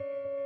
you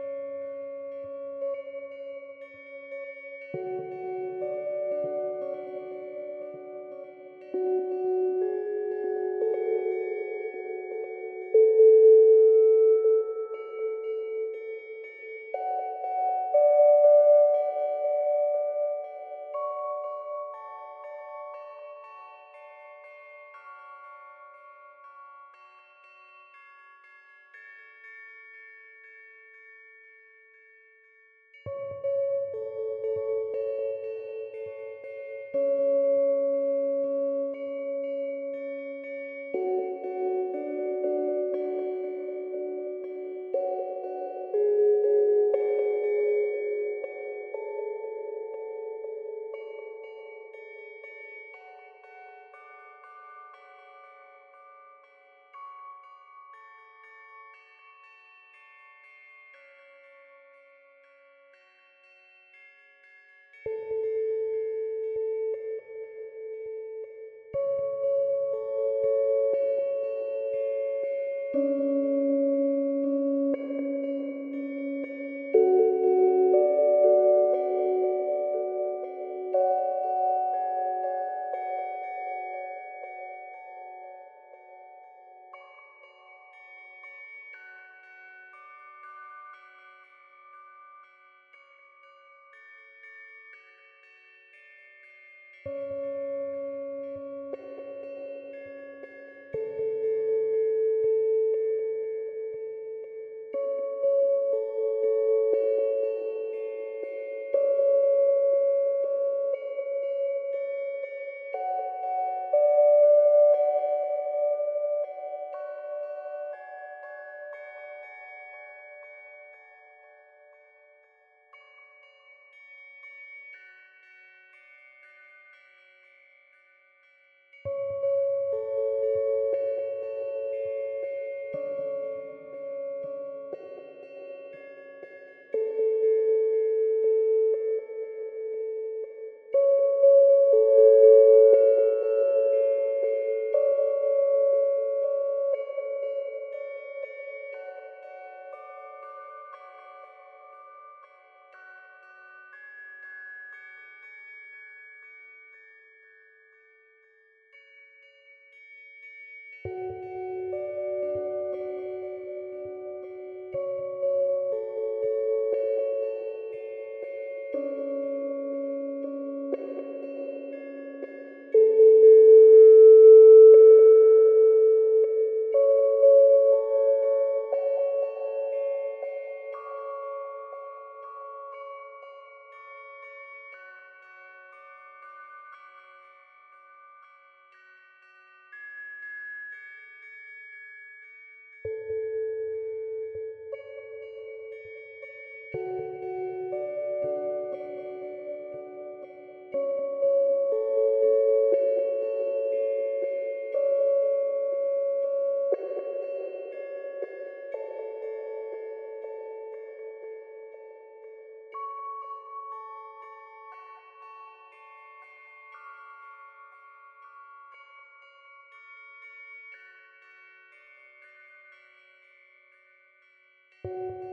you